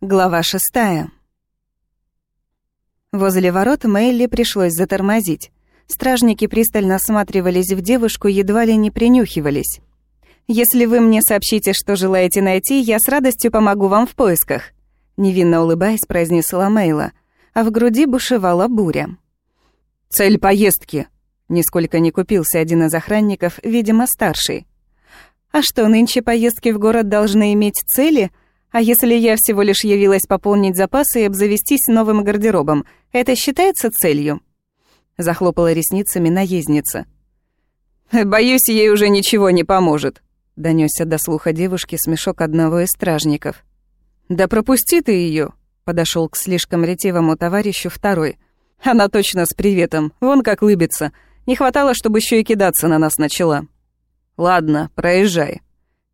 Глава шестая. Возле ворот Мэйли пришлось затормозить. Стражники пристально осматривались в девушку, едва ли не принюхивались. «Если вы мне сообщите, что желаете найти, я с радостью помогу вам в поисках», невинно улыбаясь, произнесла Мейла, а в груди бушевала буря. «Цель поездки», нисколько не купился один из охранников, видимо, старший. «А что, нынче поездки в город должны иметь цели?» А если я всего лишь явилась пополнить запасы и обзавестись новым гардеробом, это считается целью?» Захлопала ресницами наездница. «Боюсь, ей уже ничего не поможет», — донёсся до слуха девушки смешок одного из стражников. «Да пропусти ты её», — подошёл к слишком ретивому товарищу второй. «Она точно с приветом, вон как лыбится. Не хватало, чтобы ещё и кидаться на нас начала». «Ладно, проезжай»,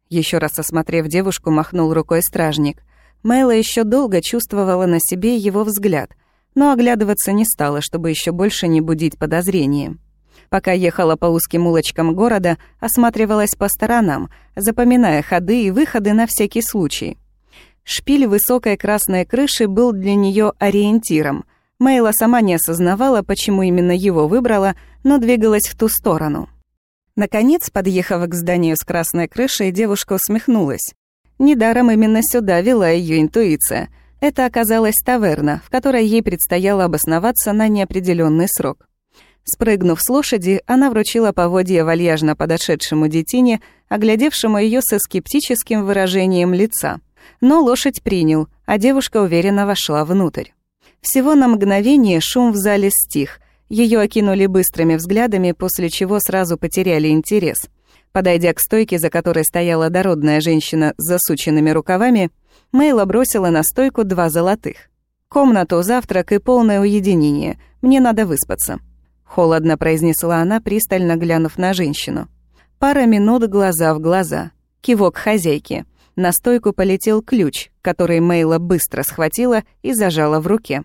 еще раз осмотрев девушку, махнул рукой стражник. Мэйла еще долго чувствовала на себе его взгляд, но оглядываться не стала, чтобы еще больше не будить подозрения. Пока ехала по узким улочкам города, осматривалась по сторонам, запоминая ходы и выходы на всякий случай. Шпиль высокой красной крыши был для нее ориентиром. Мэйла сама не осознавала, почему именно его выбрала, но двигалась в ту сторону. Наконец, подъехав к зданию с красной крышей, девушка усмехнулась. Недаром именно сюда вела ее интуиция. Это оказалась таверна, в которой ей предстояло обосноваться на неопределенный срок. Спрыгнув с лошади, она вручила поводья вальяжно подошедшему детине, оглядевшему ее со скептическим выражением лица. Но лошадь принял, а девушка уверенно вошла внутрь. Всего на мгновение шум в зале стих, ее окинули быстрыми взглядами, после чего сразу потеряли интерес. Подойдя к стойке, за которой стояла дородная женщина с засученными рукавами, Мейла бросила на стойку два золотых. «Комнату, завтрак и полное уединение. Мне надо выспаться», — холодно произнесла она, пристально глянув на женщину. Пара минут глаза в глаза. Кивок хозяйки. На стойку полетел ключ, который Мейла быстро схватила и зажала в руке.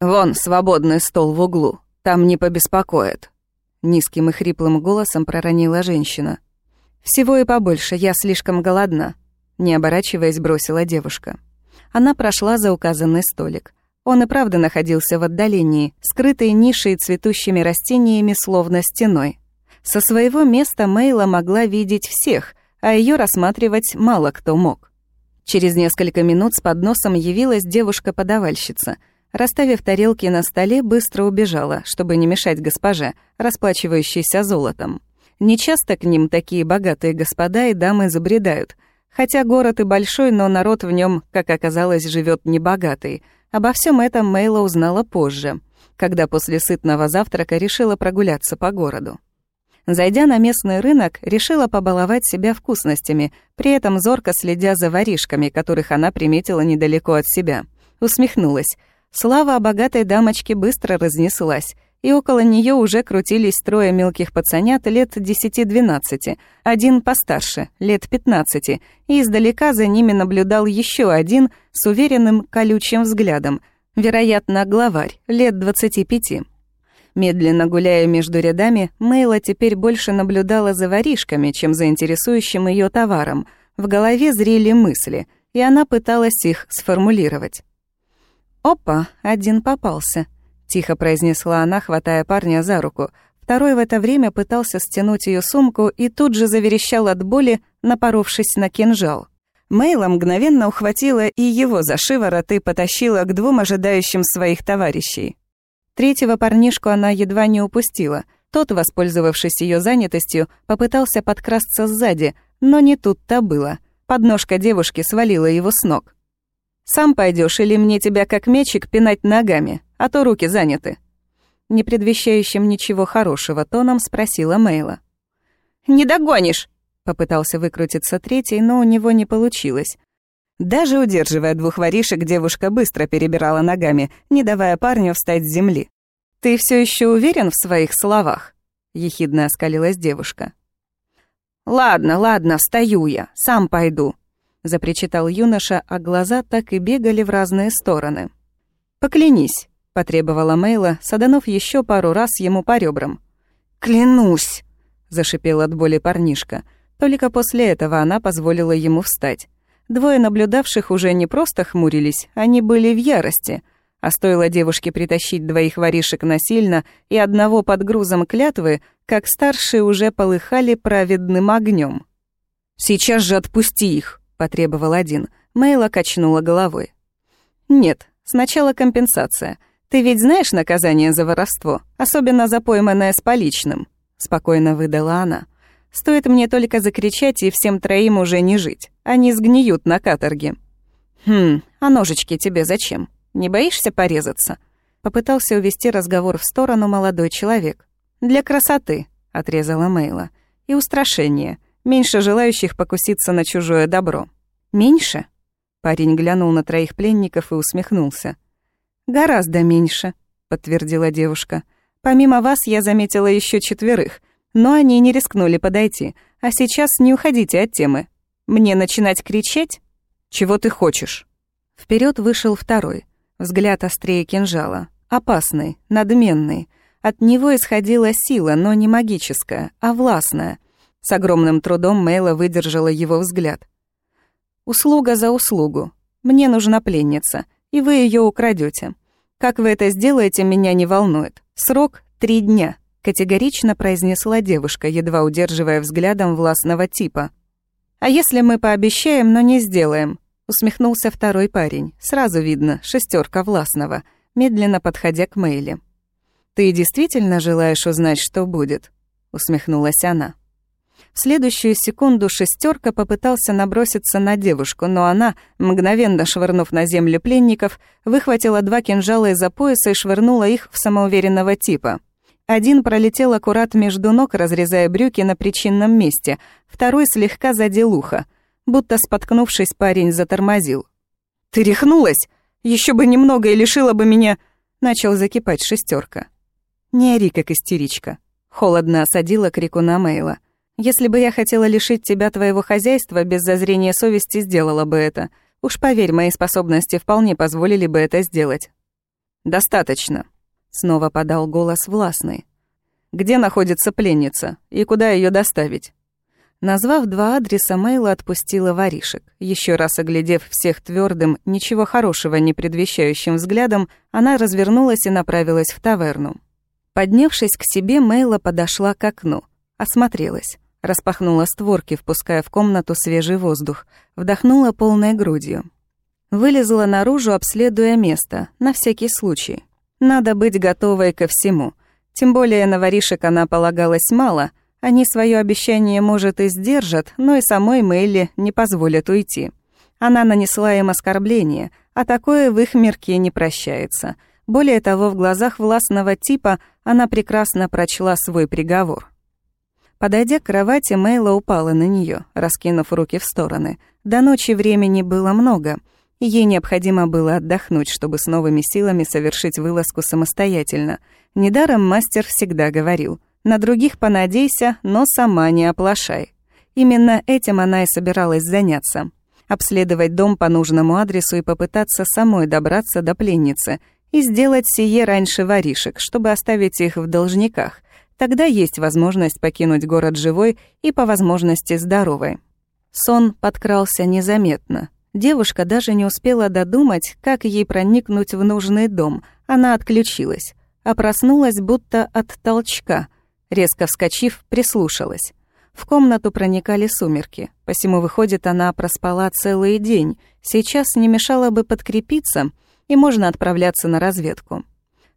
«Вон, свободный стол в углу», там не побеспокоят», — низким и хриплым голосом проронила женщина. «Всего и побольше, я слишком голодна», — не оборачиваясь, бросила девушка. Она прошла за указанный столик. Он и правда находился в отдалении, скрытой нишей цветущими растениями, словно стеной. Со своего места Мейла могла видеть всех, а ее рассматривать мало кто мог. Через несколько минут с подносом явилась девушка-подавальщица — Расставив тарелки на столе, быстро убежала, чтобы не мешать госпоже, расплачивающейся золотом. Нечасто к ним такие богатые господа и дамы забредают. Хотя город и большой, но народ в нем, как оказалось, живет небогатый. Обо всем этом Мейла узнала позже, когда после сытного завтрака решила прогуляться по городу. Зайдя на местный рынок, решила побаловать себя вкусностями, при этом зорко следя за воришками, которых она приметила недалеко от себя. Усмехнулась. Слава о богатой дамочке быстро разнеслась, и около нее уже крутились трое мелких пацанят лет 10-12, один постарше, лет 15, и издалека за ними наблюдал еще один с уверенным колючим взглядом, вероятно, главарь, лет 25. Медленно гуляя между рядами, Мейла теперь больше наблюдала за воришками, чем за интересующим ее товаром. В голове зрели мысли, и она пыталась их сформулировать. «Опа, один попался», — тихо произнесла она, хватая парня за руку. Второй в это время пытался стянуть ее сумку и тут же заверещал от боли, напоровшись на кинжал. Мейла мгновенно ухватила и его за шиворот и потащила к двум ожидающим своих товарищей. Третьего парнишку она едва не упустила. Тот, воспользовавшись ее занятостью, попытался подкрасться сзади, но не тут-то было. Подножка девушки свалила его с ног. Сам пойдешь или мне тебя как мячик пинать ногами, а то руки заняты?» Не предвещающим ничего хорошего тоном спросила Мейла. «Не догонишь!» Попытался выкрутиться третий, но у него не получилось. Даже удерживая двух воришек, девушка быстро перебирала ногами, не давая парню встать с земли. «Ты все еще уверен в своих словах?» — ехидно оскалилась девушка. «Ладно, ладно, встаю я, сам пойду», запричитал юноша, а глаза так и бегали в разные стороны. «Поклянись», — потребовала Мейла, саданув еще пару раз ему по ребрам. «Клянусь», — зашипел от боли парнишка. Только после этого она позволила ему встать. Двое наблюдавших уже не просто хмурились, они были в ярости. А стоило девушке притащить двоих воришек насильно и одного под грузом клятвы, как старшие уже полыхали праведным огнем. «Сейчас же отпусти их!» — потребовал один. Мейла качнула головой. «Нет, сначала компенсация. Ты ведь знаешь наказание за воровство, особенно за пойманное с поличным?» — спокойно выдала она. «Стоит мне только закричать, и всем троим уже не жить. Они сгниют на каторге». «Хм, а ножички тебе зачем? Не боишься порезаться?» Попытался увести разговор в сторону молодой человек. «Для красоты», — отрезала Мейла. «И устрашения. Меньше желающих покуситься на чужое добро». «Меньше?» Парень глянул на троих пленников и усмехнулся. «Гораздо меньше», — подтвердила девушка. «Помимо вас я заметила еще четверых, но они не рискнули подойти. А сейчас не уходите от темы. Мне начинать кричать? Чего ты хочешь?» Вперед вышел второй. Взгляд острее кинжала. Опасный, надменный. От него исходила сила, но не магическая, а властная. С огромным трудом Мейла выдержала его взгляд. Услуга за услугу. Мне нужна пленница, и вы ее украдете. Как вы это сделаете, меня не волнует. Срок — три дня», — категорично произнесла девушка, едва удерживая взглядом властного типа. «А если мы пообещаем, но не сделаем?» — усмехнулся второй парень. Сразу видно, шестерка властного, медленно подходя к Мэйли. «Ты действительно желаешь узнать, что будет?» — усмехнулась она. В следующую секунду шестерка попытался наброситься на девушку, но она, мгновенно швырнув на землю пленников, выхватила два кинжала из-за пояса и швырнула их в самоуверенного типа. Один пролетел аккурат между ног, разрезая брюки на причинном месте, второй слегка задел ухо. Будто споткнувшись, парень затормозил. «Ты рехнулась? Еще бы немного и лишила бы меня...» Начал закипать шестерка. «Не ори, как истеричка». Холодно осадила крикуна Мейла. Если бы я хотела лишить тебя твоего хозяйства, без зазрения совести сделала бы это. Уж поверь, мои способности вполне позволили бы это сделать». «Достаточно», — снова подал голос властный. «Где находится пленница и куда ее доставить?» Назвав два адреса, Мейла отпустила воришек. Еще раз оглядев всех твердым, ничего хорошего не предвещающим взглядом, она развернулась и направилась в таверну. Поднявшись к себе, Мейла подошла к окну, осмотрелась. Распахнула створки, впуская в комнату свежий воздух. Вдохнула полной грудью. Вылезла наружу, обследуя место, на всякий случай. Надо быть готовой ко всему. Тем более на воришек она полагалась мало. Они свое обещание, может, и сдержат, но и самой Мэйли не позволят уйти. Она нанесла им оскорбление, а такое в их мирке не прощается. Более того, в глазах властного типа она прекрасно прочла свой приговор. Подойдя к кровати, Мейла упала на нее, раскинув руки в стороны. До ночи времени было много, ей необходимо было отдохнуть, чтобы с новыми силами совершить вылазку самостоятельно. Недаром мастер всегда говорил «На других понадейся, но сама не оплошай». Именно этим она и собиралась заняться. Обследовать дом по нужному адресу и попытаться самой добраться до пленницы, и сделать сие раньше воришек, чтобы оставить их в должниках, Тогда есть возможность покинуть город живой и по возможности здоровой. Сон подкрался незаметно. Девушка даже не успела додумать, как ей проникнуть в нужный дом. Она отключилась, а проснулась будто от толчка. Резко вскочив, прислушалась. В комнату проникали сумерки, посему, выходит, она проспала целый день. Сейчас не мешало бы подкрепиться, и можно отправляться на разведку.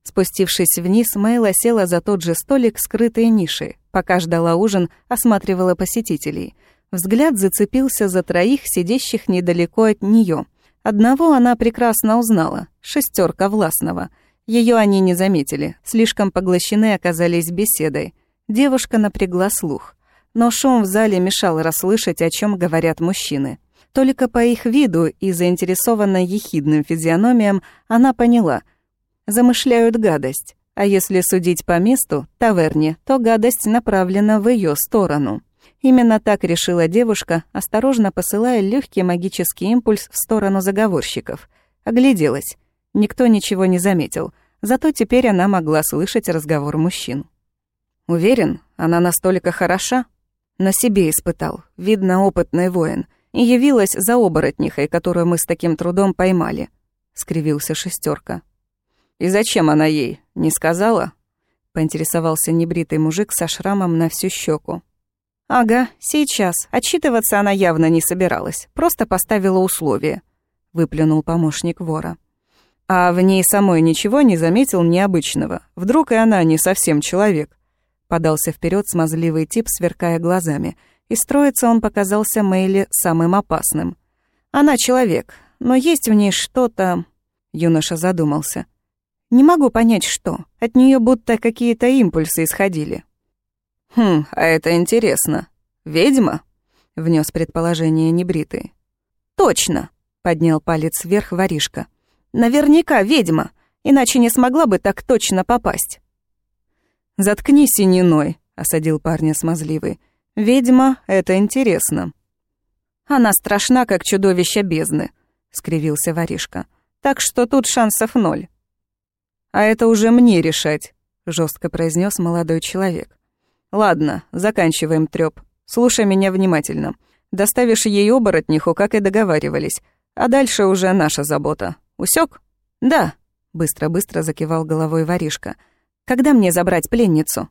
Спустившись вниз, Мэйла села за тот же столик скрытой ниши. Пока ждала ужин, осматривала посетителей. Взгляд зацепился за троих, сидящих недалеко от нее. Одного она прекрасно узнала — шестерка властного. Ее они не заметили, слишком поглощены оказались беседой. Девушка напрягла слух. Но шум в зале мешал расслышать, о чем говорят мужчины. Только по их виду и заинтересованно ехидным физиономиям она поняла — замышляют гадость. А если судить по месту, таверне, то гадость направлена в ее сторону. Именно так решила девушка, осторожно посылая легкий магический импульс в сторону заговорщиков. Огляделась. Никто ничего не заметил, зато теперь она могла слышать разговор мужчин. Уверен, она настолько хороша? На себе испытал, видно, опытный воин. и явилась за оборотнихой, которую мы с таким трудом поймали», — скривился шестерка. «И зачем она ей? Не сказала?» — поинтересовался небритый мужик со шрамом на всю щеку. «Ага, сейчас. Отчитываться она явно не собиралась, просто поставила условие», — выплюнул помощник вора. «А в ней самой ничего не заметил необычного. Вдруг и она не совсем человек?» Подался вперед смазливый тип, сверкая глазами — и строиться он показался Мэйли самым опасным. «Она человек, но есть в ней что-то...» Юноша задумался. «Не могу понять, что. От нее будто какие-то импульсы исходили». «Хм, а это интересно. Ведьма?» — внес предположение небритый. «Точно!» — поднял палец вверх воришка. «Наверняка ведьма, иначе не смогла бы так точно попасть». «Заткнись, сининой», — осадил парня смазливый. «Ведьма — это интересно». «Она страшна, как чудовище бездны», — скривился воришка. «Так что тут шансов ноль». «А это уже мне решать», — жестко произнес молодой человек. «Ладно, заканчиваем трёп. Слушай меня внимательно. Доставишь ей оборотниху, как и договаривались, а дальше уже наша забота. Усёк?» «Да», — быстро-быстро закивал головой воришка. «Когда мне забрать пленницу?»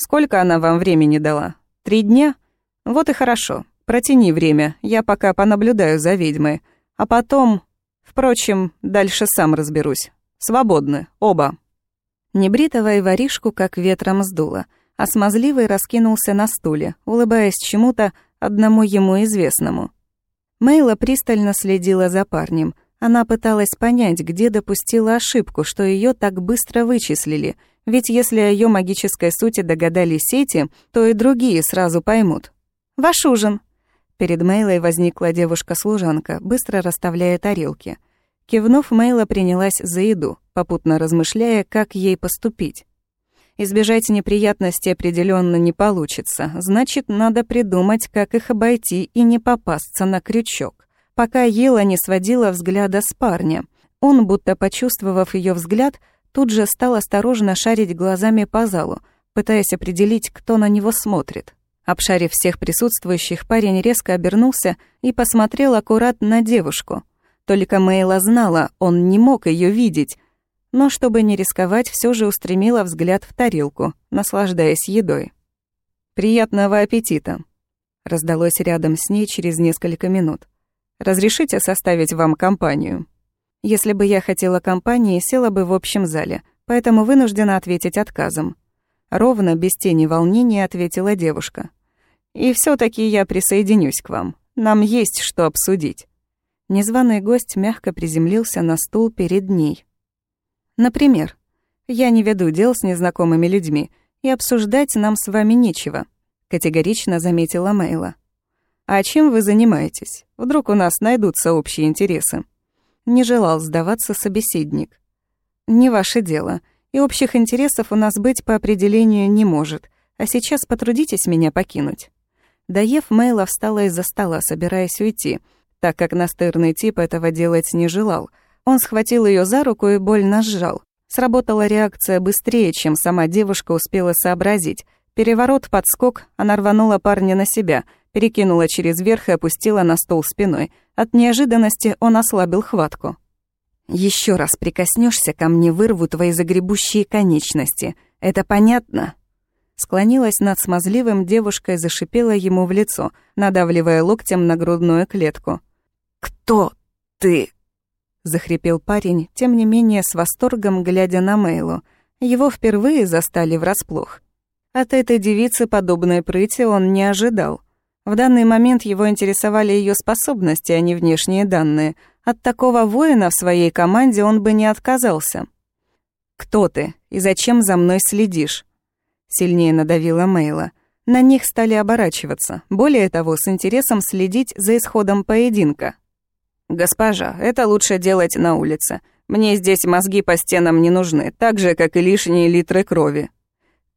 Сколько она вам времени дала? Три дня? Вот и хорошо. Протяни время, я пока понаблюдаю за ведьмой. А потом... Впрочем, дальше сам разберусь. Свободны, оба». Небритого и воришку как ветром сдуло, а смазливый раскинулся на стуле, улыбаясь чему-то одному ему известному. Мейла пристально следила за парнем. Она пыталась понять, где допустила ошибку, что ее так быстро вычислили — ведь если о ее магической сути догадались сети, то и другие сразу поймут. «Ваш ужин!» Перед Мейлой возникла девушка-служанка, быстро расставляя тарелки. Кивнув, Мейла принялась за еду, попутно размышляя, как ей поступить. Избежать неприятностей определенно не получится, значит, надо придумать, как их обойти и не попасться на крючок. Пока Ела не сводила взгляда с парня. Он, будто почувствовав ее взгляд, тут же стал осторожно шарить глазами по залу, пытаясь определить, кто на него смотрит. Обшарив всех присутствующих, парень резко обернулся и посмотрел аккуратно на девушку. Только Мейла знала, он не мог ее видеть, но чтобы не рисковать, все же устремила взгляд в тарелку, наслаждаясь едой. «Приятного аппетита!» раздалось рядом с ней через несколько минут. «Разрешите составить вам компанию?» Если бы я хотела компании, села бы в общем зале, поэтому вынуждена ответить отказом. Ровно, без тени волнения, ответила девушка. И все таки я присоединюсь к вам. Нам есть что обсудить. Незваный гость мягко приземлился на стул перед ней. Например, я не веду дел с незнакомыми людьми, и обсуждать нам с вами нечего, категорично заметила Мейла. А чем вы занимаетесь? Вдруг у нас найдутся общие интересы? Не желал сдаваться собеседник. «Не ваше дело, и общих интересов у нас быть по определению не может, а сейчас потрудитесь меня покинуть». Доев, Мейла встала из-за стола, собираясь уйти, так как настырный тип этого делать не желал. Он схватил ее за руку и больно сжал. Сработала реакция быстрее, чем сама девушка успела сообразить. Переворот, подскок, она рванула парня на себя — перекинула через верх и опустила на стол спиной. От неожиданности он ослабил хватку. Еще раз прикоснешься ко мне, вырву твои загребущие конечности. Это понятно?» Склонилась над смазливым девушкой, зашипела ему в лицо, надавливая локтем на грудную клетку. «Кто ты?» — захрипел парень, тем не менее с восторгом глядя на Мейлу. Его впервые застали врасплох. От этой девицы подобной прыти он не ожидал. В данный момент его интересовали ее способности, а не внешние данные. От такого воина в своей команде он бы не отказался. «Кто ты и зачем за мной следишь?» Сильнее надавила Мейла. На них стали оборачиваться, более того, с интересом следить за исходом поединка. «Госпожа, это лучше делать на улице. Мне здесь мозги по стенам не нужны, так же, как и лишние литры крови».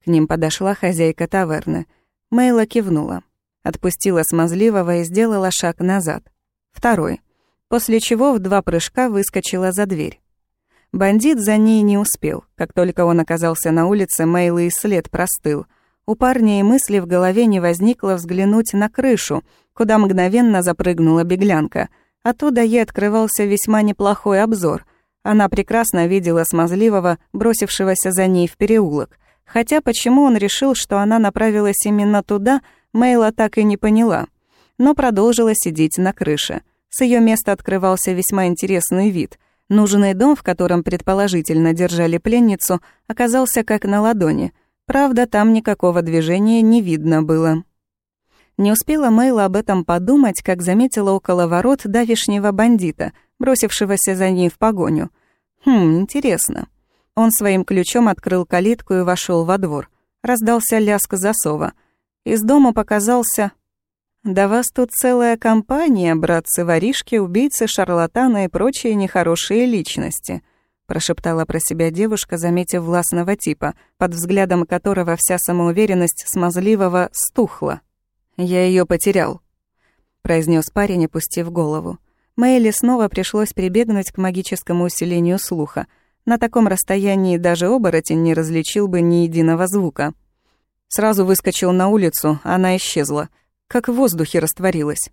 К ним подошла хозяйка таверны. Мейла кивнула. Отпустила смазливого и сделала шаг назад. Второй. После чего в два прыжка выскочила за дверь. Бандит за ней не успел. Как только он оказался на улице, Мейл и след простыл. У парня и мысли в голове не возникло взглянуть на крышу, куда мгновенно запрыгнула беглянка. Оттуда ей открывался весьма неплохой обзор. Она прекрасно видела смазливого, бросившегося за ней в переулок. Хотя почему он решил, что она направилась именно туда, Мейла так и не поняла. Но продолжила сидеть на крыше. С ее места открывался весьма интересный вид. Нужный дом, в котором предположительно держали пленницу, оказался как на ладони. Правда, там никакого движения не видно было. Не успела Мейла об этом подумать, как заметила около ворот давишнего бандита, бросившегося за ней в погоню. Хм, интересно. Он своим ключом открыл калитку и вошел во двор. Раздался лязг засова. Из дома показался... «Да вас тут целая компания, братцы-воришки, убийцы, шарлатаны и прочие нехорошие личности», прошептала про себя девушка, заметив властного типа, под взглядом которого вся самоуверенность смазливого стухла. «Я ее потерял», — произнес парень, опустив голову. Мэйли снова пришлось прибегнуть к магическому усилению слуха — на таком расстоянии даже оборотень не различил бы ни единого звука. Сразу выскочил на улицу, она исчезла. Как в воздухе растворилась.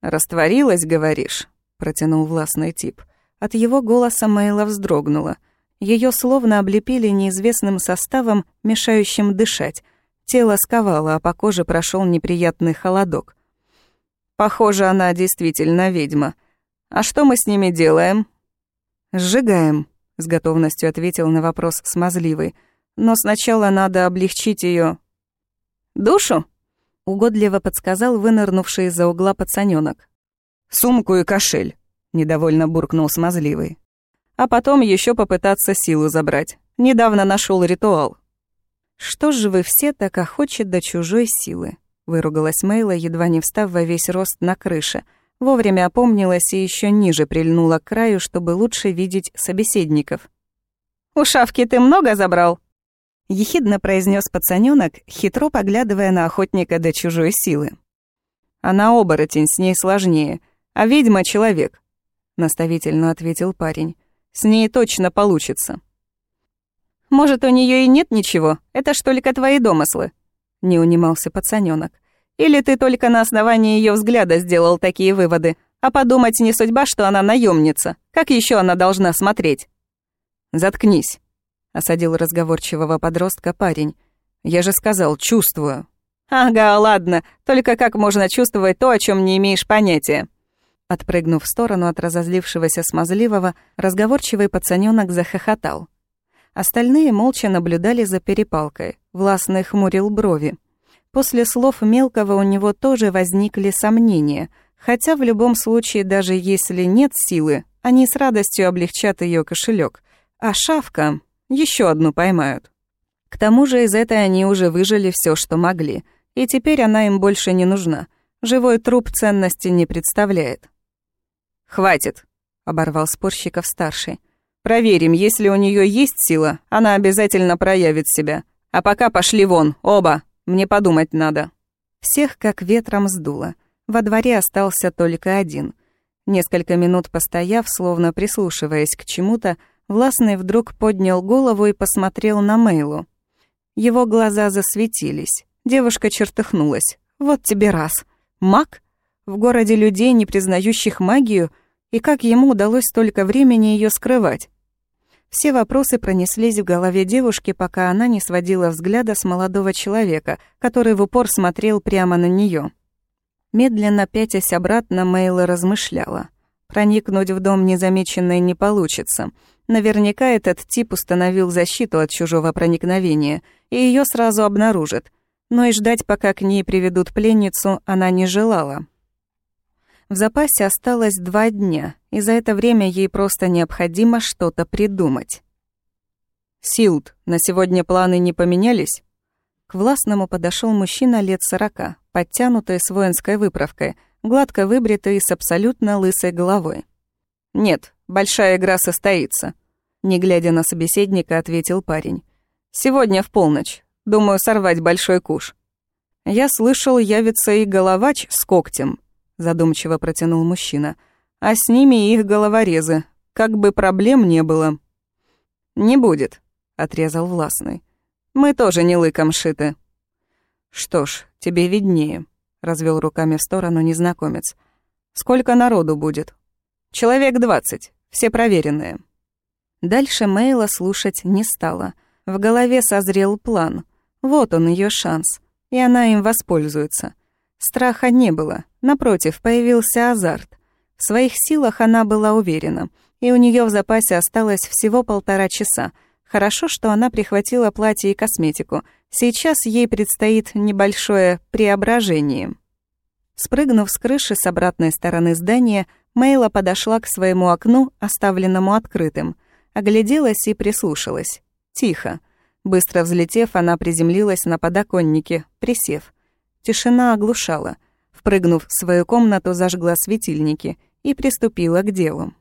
«Растворилась, говоришь?» — протянул властный тип. От его голоса Мэйла вздрогнула. Ее словно облепили неизвестным составом, мешающим дышать. Тело сковало, а по коже прошел неприятный холодок. «Похоже, она действительно ведьма. А что мы с ними делаем?» «Сжигаем», с готовностью ответил на вопрос смазливый. Но сначала надо облегчить ее. Душу? угодливо подсказал вынырнувший из-за угла пацанёнок. Сумку и кошель, недовольно буркнул смазливый. А потом еще попытаться силу забрать. Недавно нашел ритуал. Что же вы все так охочет до чужой силы? выругалась Мейла, едва не встав во весь рост на крыше — Вовремя опомнилась и еще ниже прильнула к краю, чтобы лучше видеть собеседников. «У шавки ты много забрал?» Ехидно произнес пацанёнок, хитро поглядывая на охотника до чужой силы. «Она оборотень, с ней сложнее, а ведьма — человек», — наставительно ответил парень. «С ней точно получится». «Может, у нее и нет ничего? Это ж только твои домыслы», — не унимался пацанёнок. Или ты только на основании ее взгляда сделал такие выводы? А подумать не судьба, что она наемница. Как еще она должна смотреть? Заткнись, осадил разговорчивого подростка парень. Я же сказал, чувствую. Ага, ладно. Только как можно чувствовать то, о чем не имеешь понятия? Отпрыгнув в сторону от разозлившегося смазливого, разговорчивый пацанёнок захохотал. Остальные молча наблюдали за перепалкой. Властный хмурил брови. После слов мелкого у него тоже возникли сомнения, хотя в любом случае, даже если нет силы, они с радостью облегчат ее кошелек, а шавка еще одну поймают. К тому же из этой они уже выжили все, что могли, и теперь она им больше не нужна. Живой труп ценности не представляет. «Хватит», — оборвал спорщиков старший. «Проверим, если у нее есть сила, она обязательно проявит себя. А пока пошли вон, оба!» Мне подумать надо». Всех как ветром сдуло. Во дворе остался только один. Несколько минут постояв, словно прислушиваясь к чему-то, Властный вдруг поднял голову и посмотрел на Мейлу. Его глаза засветились. Девушка чертыхнулась. «Вот тебе раз. Маг? В городе людей, не признающих магию? И как ему удалось столько времени ее скрывать?» Все вопросы пронеслись в голове девушки, пока она не сводила взгляда с молодого человека, который в упор смотрел прямо на нее. Медленно пятясь обратно, Мейла размышляла. Проникнуть в дом незамеченной не получится. Наверняка этот тип установил защиту от чужого проникновения, и ее сразу обнаружат. Но и ждать, пока к ней приведут пленницу, она не желала. В запасе осталось два дня, и за это время ей просто необходимо что-то придумать. «Силд, на сегодня планы не поменялись?» К властному подошел мужчина лет сорока, подтянутый с воинской выправкой, гладко выбритый и с абсолютно лысой головой. «Нет, большая игра состоится», — не глядя на собеседника, ответил парень. «Сегодня в полночь. Думаю, сорвать большой куш». Я слышал, явится и головач с когтем задумчиво протянул мужчина. А с ними их головорезы. Как бы проблем не было. Не будет, отрезал властный. Мы тоже не лыком шиты. Что ж, тебе виднее, — развел руками в сторону незнакомец. «Сколько народу будет?» «Человек двадцать, все проверенные». Дальше Мейла слушать не стала. В голове созрел план. Вот он ее шанс, и она им воспользуется. Страха не было, напротив, появился азарт. В своих силах она была уверена, и у нее в запасе осталось всего полтора часа. Хорошо, что она прихватила платье и косметику. Сейчас ей предстоит небольшое преображение. Спрыгнув с крыши с обратной стороны здания, Мейла подошла к своему окну, оставленному открытым. Огляделась и прислушалась. Тихо. Быстро взлетев, она приземлилась на подоконнике, присев. Тишина оглушала. Впрыгнув в свою комнату, зажгла светильники и приступила к делу.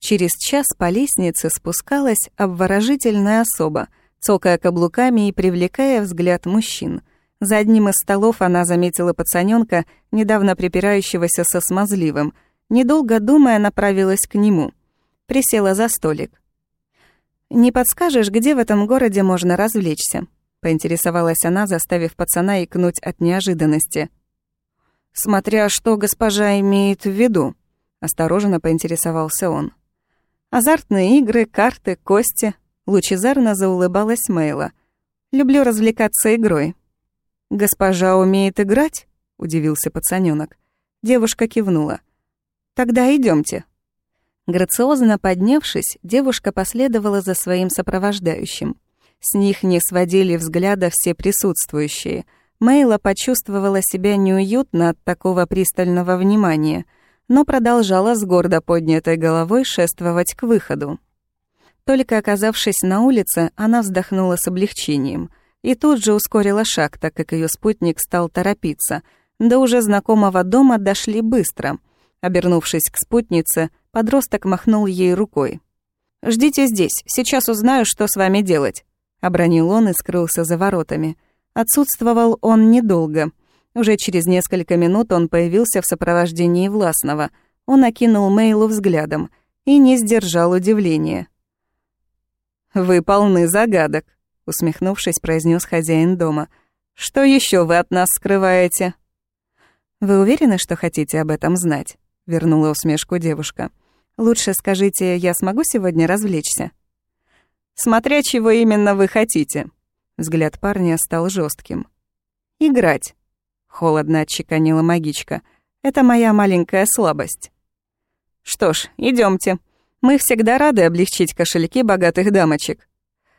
Через час по лестнице спускалась обворожительная особа, цокая каблуками и привлекая взгляд мужчин. За одним из столов она заметила пацанёнка, недавно припирающегося со смазливым. Недолго думая, направилась к нему. Присела за столик. «Не подскажешь, где в этом городе можно развлечься?» — поинтересовалась она, заставив пацана икнуть от неожиданности. «Смотря что госпожа имеет в виду», — осторожно поинтересовался он. «Азартные игры, карты, кости», — лучезарно заулыбалась Мейла. «Люблю развлекаться игрой». «Госпожа умеет играть?» — удивился пацанёнок. Девушка кивнула. «Тогда идёмте». Грациозно поднявшись, девушка последовала за своим сопровождающим. С них не сводили взгляда все присутствующие. Мейла почувствовала себя неуютно от такого пристального внимания, но продолжала с гордо поднятой головой шествовать к выходу. Только оказавшись на улице, она вздохнула с облегчением и тут же ускорила шаг, так как ее спутник стал торопиться. До уже знакомого дома дошли быстро. Обернувшись к спутнице, Подросток махнул ей рукой. «Ждите здесь, сейчас узнаю, что с вами делать», — обронил он и скрылся за воротами. Отсутствовал он недолго. Уже через несколько минут он появился в сопровождении Властного. Он окинул Мейлу взглядом и не сдержал удивления. «Вы полны загадок», — усмехнувшись, произнес хозяин дома. «Что еще вы от нас скрываете?» «Вы уверены, что хотите об этом знать?» — вернула усмешку девушка. Лучше скажите, я смогу сегодня развлечься? Смотря чего именно вы хотите. Взгляд парня стал жестким. Играть. Холодно отчеканила магичка. Это моя маленькая слабость. Что ж, идемте. Мы всегда рады облегчить кошельки богатых дамочек.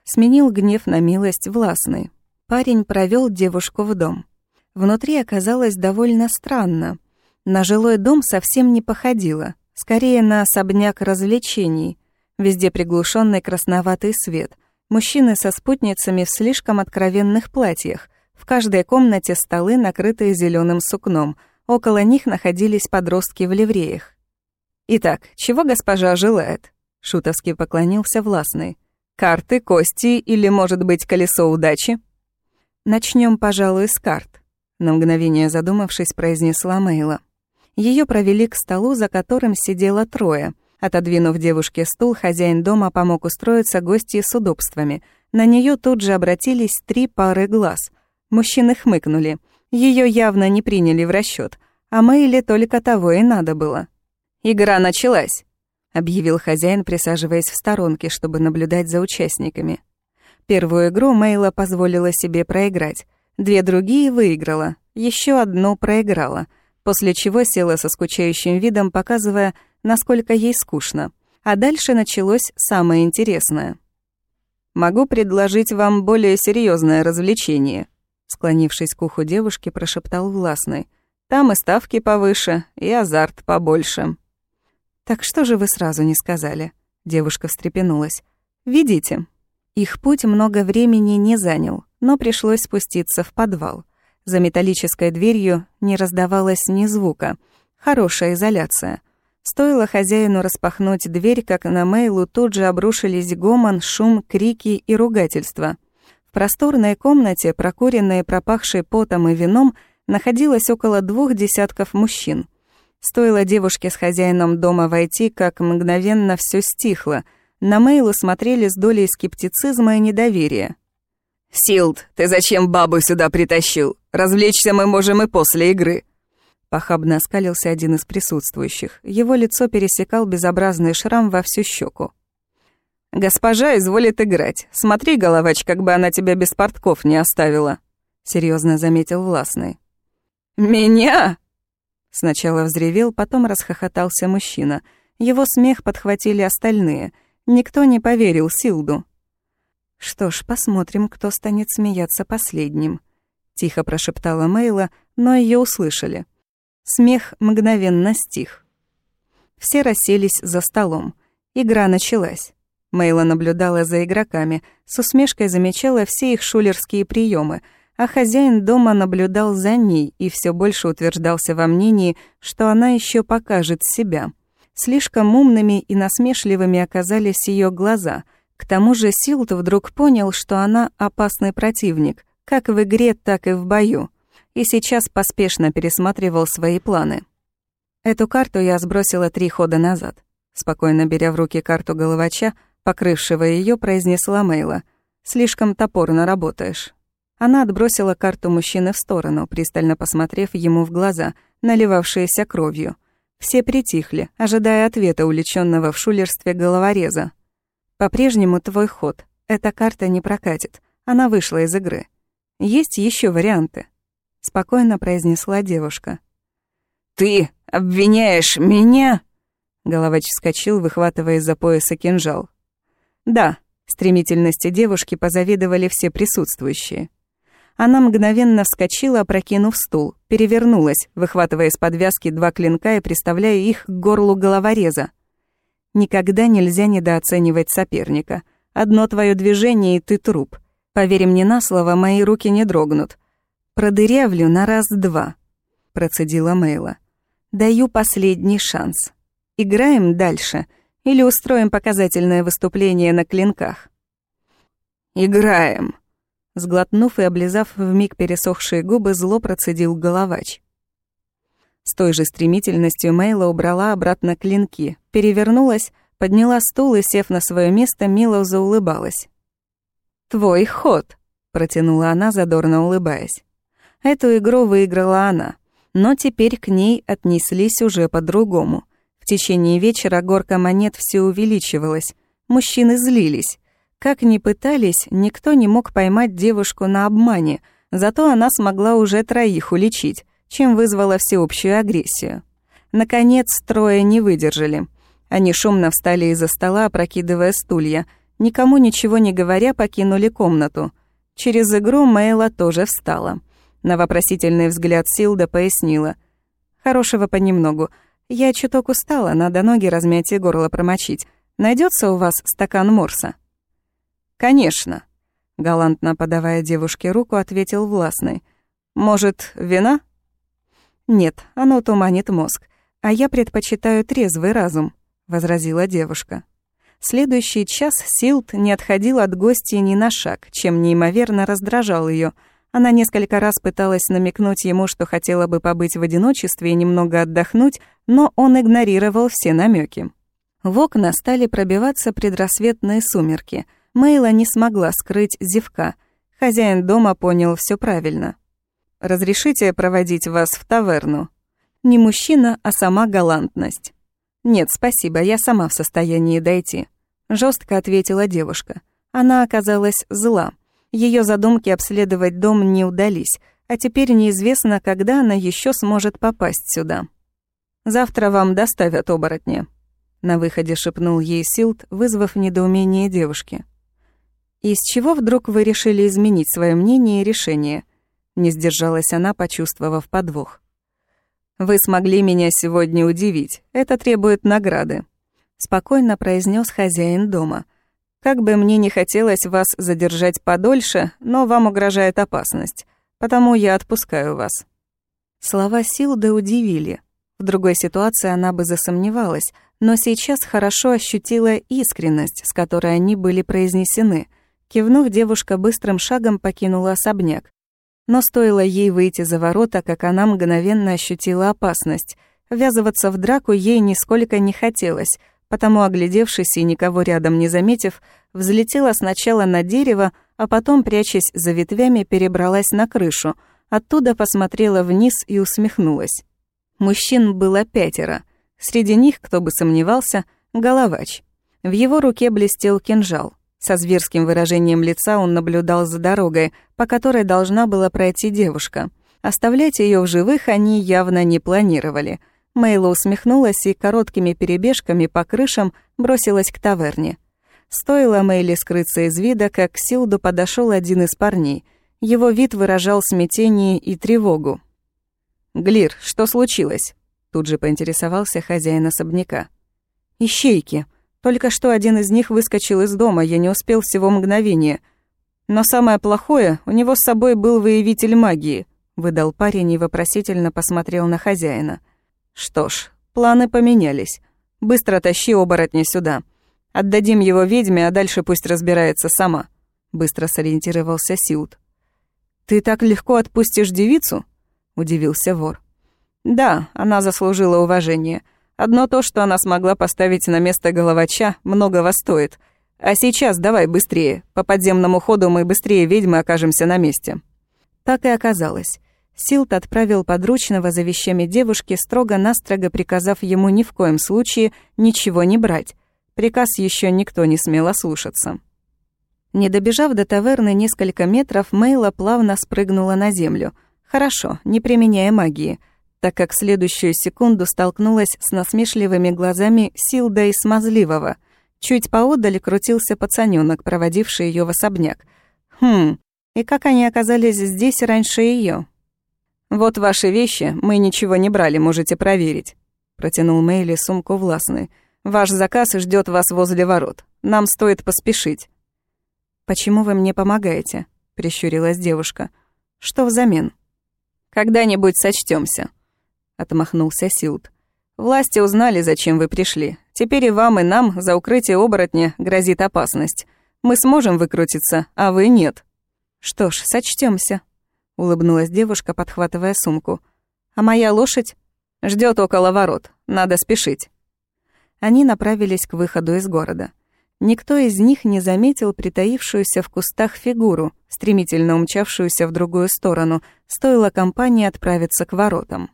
Сменил гнев на милость властный. Парень провел девушку в дом. Внутри оказалось довольно странно. На жилой дом совсем не походило. Скорее на особняк развлечений. Везде приглушенный красноватый свет. Мужчины со спутницами в слишком откровенных платьях. В каждой комнате столы, накрытые зеленым сукном. Около них находились подростки в ливреях. «Итак, чего госпожа желает?» Шутовски поклонился властный. «Карты, кости или, может быть, колесо удачи?» Начнем, пожалуй, с карт», — на мгновение задумавшись, произнесла Мейла. Ее провели к столу, за которым сидело трое. Отодвинув девушке стул, хозяин дома помог устроиться гости с удобствами. На нее тут же обратились три пары глаз. Мужчины хмыкнули. Ее явно не приняли в расчет, а Мэйли только того и надо было. «Игра началась», — объявил хозяин, присаживаясь в сторонке, чтобы наблюдать за участниками. Первую игру Мейла позволила себе проиграть. Две другие выиграла, еще одну проиграла — после чего села со скучающим видом, показывая, насколько ей скучно. А дальше началось самое интересное. «Могу предложить вам более серьезное развлечение», склонившись к уху девушки, прошептал властный. «Там и ставки повыше, и азарт побольше». «Так что же вы сразу не сказали?» Девушка встрепенулась. «Видите?» Их путь много времени не занял, но пришлось спуститься в подвал. За металлической дверью не раздавалось ни звука. Хорошая изоляция. Стоило хозяину распахнуть дверь, как на Мейлу тут же обрушились гомон, шум, крики и ругательства. В просторной комнате, прокуренной пропахшей потом и вином, находилось около двух десятков мужчин. Стоило девушке с хозяином дома войти, как мгновенно все стихло. На Мейлу смотрели с долей скептицизма и недоверия. «Силд, ты зачем бабу сюда притащил? Развлечься мы можем и после игры», Похабно оскалился один из присутствующих. Его лицо пересекал безобразный шрам во всю щеку. «Госпожа изволит играть. Смотри, головач, как бы она тебя без портков не оставила», — серьезно заметил Властный. «Меня?» Сначала взревел, потом расхохотался мужчина. Его смех подхватили остальные. Никто не поверил Силду. «Что ж, посмотрим, кто станет смеяться последним», — тихо прошептала Мейла, но ее услышали. Смех мгновенно стих. Все расселись за столом. Игра началась. Мейла наблюдала за игроками, с усмешкой замечала все их шулерские приемы, а хозяин дома наблюдал за ней и все больше утверждался во мнении, что она еще покажет себя. Слишком умными и насмешливыми оказались ее глаза. К тому же Силт вдруг понял, что она опасный противник, как в игре, так и в бою и сейчас поспешно пересматривал свои планы. Эту карту я сбросила три хода назад. Спокойно беря в руки карту головача, покрывшего ее, произнесла Мейла. «Слишком топорно работаешь». Она отбросила карту мужчины в сторону, пристально посмотрев ему в глаза, наливавшиеся кровью. Все притихли, ожидая ответа увлеченного в шулерстве головореза. «По-прежнему твой ход. Эта карта не прокатит. Она вышла из игры. Есть еще варианты спокойно произнесла девушка. «Ты обвиняешь меня?» Головач вскочил, выхватывая из-за пояса кинжал. «Да», стремительности девушки позавидовали все присутствующие. Она мгновенно вскочила, опрокинув стул, перевернулась, выхватывая из подвязки два клинка и приставляя их к горлу головореза. Никогда нельзя недооценивать соперника. Одно твое движение, и ты труп. Поверь мне на слово, мои руки не дрогнут. «Продырявлю на раз-два», — процедила Мейла. «Даю последний шанс. Играем дальше или устроим показательное выступление на клинках?» «Играем», — сглотнув и облизав вмиг пересохшие губы, зло процедил головач. С той же стремительностью Мейла убрала обратно клинки, перевернулась, подняла стул и, сев на свое место, мило заулыбалась. «Твой ход», — протянула она, задорно улыбаясь. Эту игру выиграла она, но теперь к ней отнеслись уже по-другому. В течение вечера горка монет все увеличивалась, мужчины злились. Как ни пытались, никто не мог поймать девушку на обмане, зато она смогла уже троих уличить, чем вызвала всеобщую агрессию. Наконец, трое не выдержали. Они шумно встали из-за стола, опрокидывая стулья. Никому ничего не говоря, покинули комнату. Через игру Мэйла тоже встала. На вопросительный взгляд Силда пояснила. «Хорошего понемногу. Я чуток устала, надо ноги размять и горло промочить. Найдется у вас стакан морса?» «Конечно», — галантно подавая девушке руку, ответил властный. «Может, вина?» «Нет, оно туманит мозг, а я предпочитаю трезвый разум», — возразила девушка. Следующий час Силд не отходил от гостей ни на шаг, чем неимоверно раздражал ее. Она несколько раз пыталась намекнуть ему, что хотела бы побыть в одиночестве и немного отдохнуть, но он игнорировал все намеки. В окна стали пробиваться предрассветные сумерки. Мейла не смогла скрыть зевка. Хозяин дома понял все правильно. «Разрешите проводить вас в таверну?» Не мужчина, а сама галантность. «Нет, спасибо, я сама в состоянии дойти», — жестко ответила девушка. Она оказалась зла. Ее задумки обследовать дом не удались, а теперь неизвестно, когда она еще сможет попасть сюда. «Завтра вам доставят оборотня», — на выходе шепнул ей Силт, вызвав недоумение девушки. «Из чего вдруг вы решили изменить свое мнение и решение?» Не сдержалась она, почувствовав подвох. «Вы смогли меня сегодня удивить. Это требует награды», — спокойно произнес хозяин дома — как бы мне не хотелось вас задержать подольше, но вам угрожает опасность, потому я отпускаю вас». Слова Силды удивили. В другой ситуации она бы засомневалась, но сейчас хорошо ощутила искренность, с которой они были произнесены. Кивнув, девушка быстрым шагом покинула особняк. Но стоило ей выйти за ворота, как она мгновенно ощутила опасность. Ввязываться в драку ей нисколько не хотелось — потому, оглядевшись и никого рядом не заметив, взлетела сначала на дерево, а потом, прячась за ветвями, перебралась на крышу. Оттуда посмотрела вниз и усмехнулась. Мужчин было пятеро. Среди них, кто бы сомневался, головач. В его руке блестел кинжал. Со зверским выражением лица он наблюдал за дорогой, по которой должна была пройти девушка. Оставлять ее в живых они явно не планировали. Мейла усмехнулась и короткими перебежками по крышам бросилась к таверне. Стоило Мэйли скрыться из вида, как к Силду подошел один из парней. Его вид выражал смятение и тревогу. «Глир, что случилось?» Тут же поинтересовался хозяин особняка. «Ищейки. Только что один из них выскочил из дома, я не успел всего мгновения. Но самое плохое, у него с собой был выявитель магии», выдал парень и вопросительно посмотрел на хозяина. «Что ж, планы поменялись. Быстро тащи оборотня сюда. Отдадим его ведьме, а дальше пусть разбирается сама», быстро сориентировался Силд. «Ты так легко отпустишь девицу?» удивился вор. «Да, она заслужила уважение. Одно то, что она смогла поставить на место головача, многого стоит. А сейчас давай быстрее. По подземному ходу мы быстрее ведьмы окажемся на месте». Так и оказалось. Силт отправил подручного за вещами девушки, строго-настрого приказав ему ни в коем случае ничего не брать. Приказ еще никто не смел ослушаться. Не добежав до таверны несколько метров, Мейла плавно спрыгнула на землю. Хорошо, не применяя магии — так как в следующую секунду столкнулась с насмешливыми глазами Силда и Смазливого. Чуть поодаль крутился пацанёнок, проводивший её в особняк. Хм, и как они оказались здесь раньше её? «Вот ваши вещи, мы ничего не брали, можете проверить», — протянул Мэйли сумку властный. «Ваш заказ ждёт вас возле ворот. Нам стоит поспешить». «Почему вы мне помогаете?» — прищурилась девушка. «Что взамен?» «Когда-нибудь сочтёмся», — отмахнулся Силд. «Власти узнали, зачем вы пришли. Теперь и вам, и нам за укрытие оборотня грозит опасность. Мы сможем выкрутиться, а вы нет». «Что ж, сочтёмся», — улыбнулась девушка, подхватывая сумку. «А моя лошадь ждёт около ворот. Надо спешить». Они направились к выходу из города. Никто из них не заметил притаившуюся в кустах фигуру, стремительно умчавшуюся в другую сторону, стоило компании отправиться к воротам.